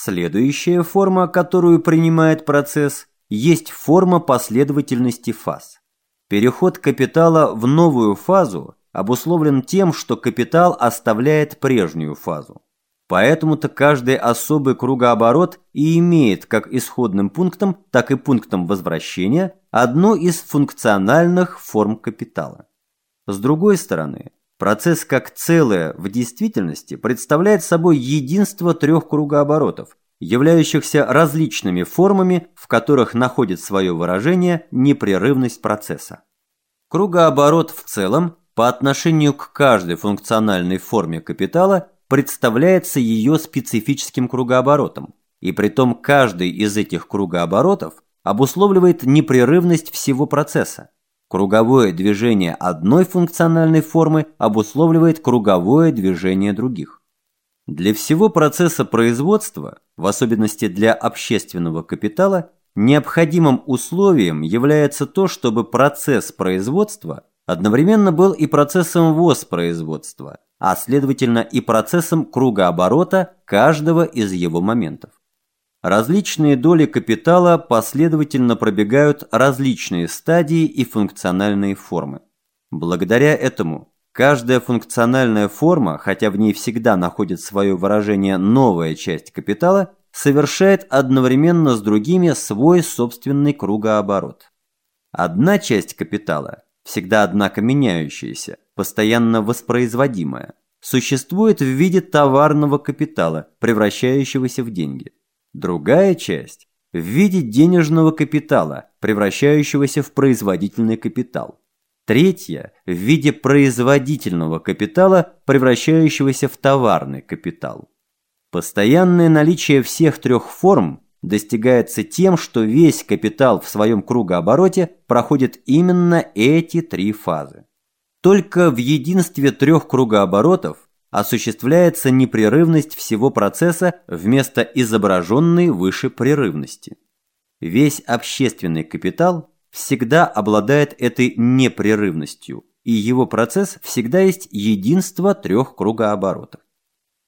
Следующая форма, которую принимает процесс, есть форма последовательности фаз. Переход капитала в новую фазу обусловлен тем, что капитал оставляет прежнюю фазу. Поэтому-то каждый особый кругооборот и имеет как исходным пунктом, так и пунктом возвращения одну из функциональных форм капитала. С другой стороны, процесс как целое в действительности представляет собой единство трех кругооборотов, являющихся различными формами, в которых находит свое выражение непрерывность процесса. Кругооборот в целом по отношению к каждой функциональной форме капитала представляется ее специфическим кругооборотом, и притом каждый из этих кругооборотов обусловливает непрерывность всего процесса. Круговое движение одной функциональной формы обусловливает круговое движение других. Для всего процесса производства, в особенности для общественного капитала, необходимым условием является то, чтобы процесс производства одновременно был и процессом воспроизводства, а следовательно и процессом кругооборота каждого из его моментов. Различные доли капитала последовательно пробегают различные стадии и функциональные формы. Благодаря этому каждая функциональная форма, хотя в ней всегда находит свое выражение новая часть капитала, совершает одновременно с другими свой собственный кругооборот. Одна часть капитала, всегда однако меняющаяся, постоянно воспроизводимая, существует в виде товарного капитала, превращающегося в деньги. Другая часть – в виде денежного капитала, превращающегося в производительный капитал. Третья – в виде производительного капитала, превращающегося в товарный капитал. Постоянное наличие всех трех форм достигается тем, что весь капитал в своем кругообороте проходит именно эти три фазы. Только в единстве трех кругооборотов осуществляется непрерывность всего процесса вместо изображенной выше прерывности. Весь общественный капитал всегда обладает этой непрерывностью, и его процесс всегда есть единство трех кругооборотов.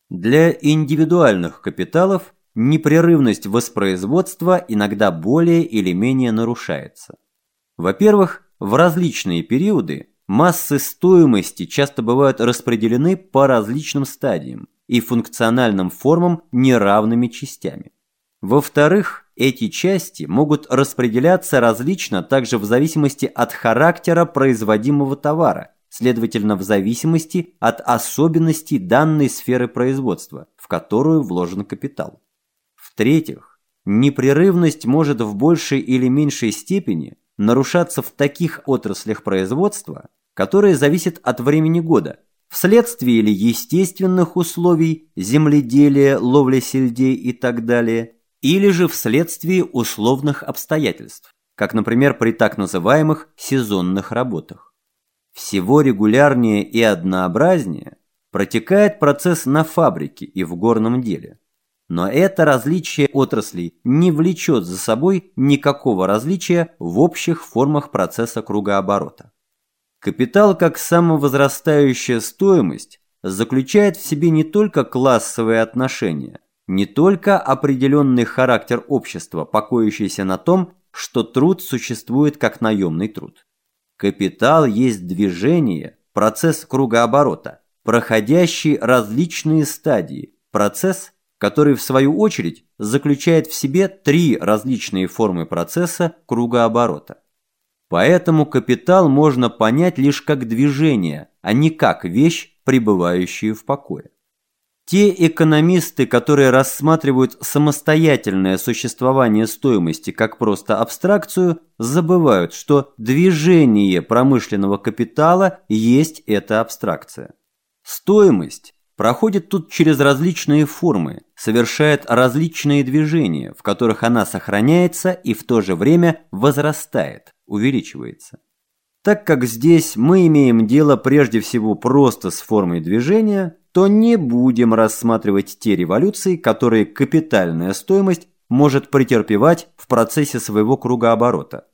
Для индивидуальных капиталов непрерывность воспроизводства иногда более или менее нарушается. Во-первых, в различные периоды Массы стоимости часто бывают распределены по различным стадиям и функциональным формам неравными частями. Во-вторых, эти части могут распределяться различно также в зависимости от характера производимого товара, следовательно, в зависимости от особенностей данной сферы производства, в которую вложен капитал. В-третьих, непрерывность может в большей или меньшей степени нарушаться в таких отраслях производства, которое зависит от времени года, вследствие или естественных условий, земледелия, ловли сельдей и так далее, или же вследствие условных обстоятельств, как, например, при так называемых сезонных работах. Всего регулярнее и однообразнее протекает процесс на фабрике и в горном деле. Но это различие отраслей не влечет за собой никакого различия в общих формах процесса кругооборота. Капитал как самовозрастающая стоимость заключает в себе не только классовые отношения, не только определенный характер общества, покоящийся на том, что труд существует как наемный труд. Капитал есть движение, процесс кругооборота, проходящий различные стадии, процесс, который в свою очередь заключает в себе три различные формы процесса кругооборота. Поэтому капитал можно понять лишь как движение, а не как вещь, пребывающую в покое. Те экономисты, которые рассматривают самостоятельное существование стоимости как просто абстракцию, забывают, что движение промышленного капитала есть эта абстракция. Стоимость проходит тут через различные формы, совершает различные движения, в которых она сохраняется и в то же время возрастает увеличивается. Так как здесь мы имеем дело прежде всего просто с формой движения, то не будем рассматривать те революции, которые капитальная стоимость может претерпевать в процессе своего кругооборота.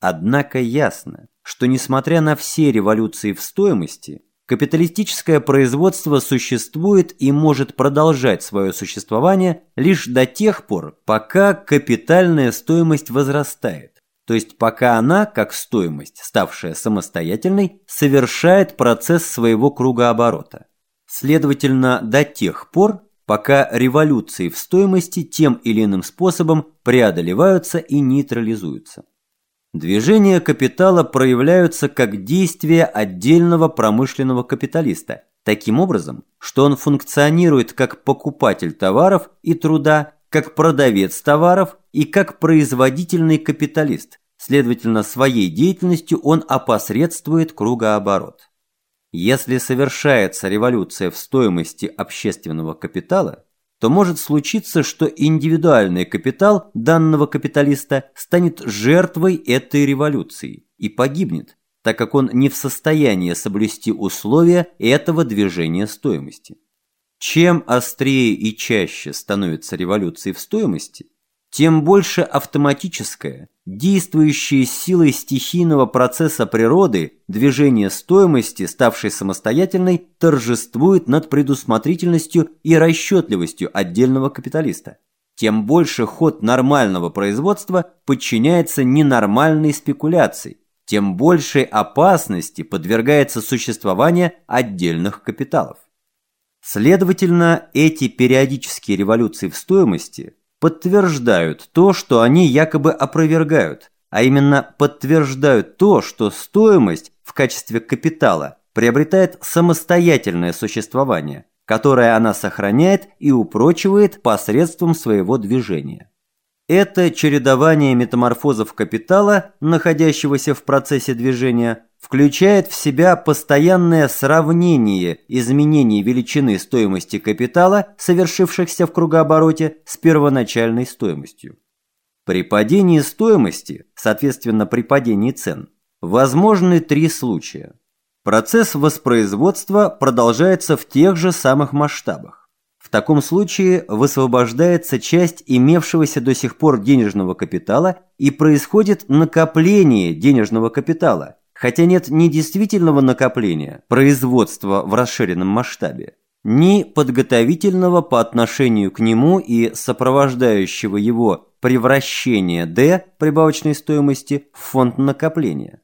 Однако ясно, что несмотря на все революции в стоимости, Капиталистическое производство существует и может продолжать свое существование лишь до тех пор, пока капитальная стоимость возрастает, то есть пока она, как стоимость, ставшая самостоятельной, совершает процесс своего кругооборота. Следовательно, до тех пор, пока революции в стоимости тем или иным способом преодолеваются и нейтрализуются. Движения капитала проявляются как действия отдельного промышленного капиталиста, таким образом, что он функционирует как покупатель товаров и труда, как продавец товаров и как производительный капиталист, следовательно, своей деятельностью он опосредствует кругооборот. Если совершается революция в стоимости общественного капитала, то может случиться, что индивидуальный капитал данного капиталиста станет жертвой этой революции и погибнет, так как он не в состоянии соблюсти условия этого движения стоимости. Чем острее и чаще становятся революции в стоимости, тем больше автоматическое, действующее силой стихийного процесса природы движение стоимости, ставшей самостоятельной, торжествует над предусмотрительностью и расчетливостью отдельного капиталиста. Тем больше ход нормального производства подчиняется ненормальной спекуляции, тем большей опасности подвергается существование отдельных капиталов. Следовательно, эти периодические революции в стоимости – подтверждают то, что они якобы опровергают, а именно подтверждают то, что стоимость в качестве капитала приобретает самостоятельное существование, которое она сохраняет и упрочивает посредством своего движения. Это чередование метаморфозов капитала, находящегося в процессе движения, включает в себя постоянное сравнение изменений величины стоимости капитала, совершившихся в кругообороте, с первоначальной стоимостью. При падении стоимости, соответственно при падении цен, возможны три случая. Процесс воспроизводства продолжается в тех же самых масштабах. В таком случае высвобождается часть имевшегося до сих пор денежного капитала и происходит накопление денежного капитала – хотя нет ни действительного накопления, производства в расширенном масштабе, ни подготовительного по отношению к нему и сопровождающего его превращения D прибавочной стоимости в фонд накопления.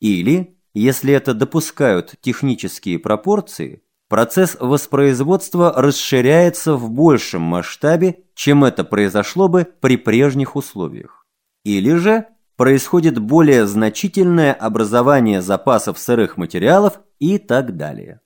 Или, если это допускают технические пропорции, процесс воспроизводства расширяется в большем масштабе, чем это произошло бы при прежних условиях. Или же происходит более значительное образование запасов сырых материалов и так далее.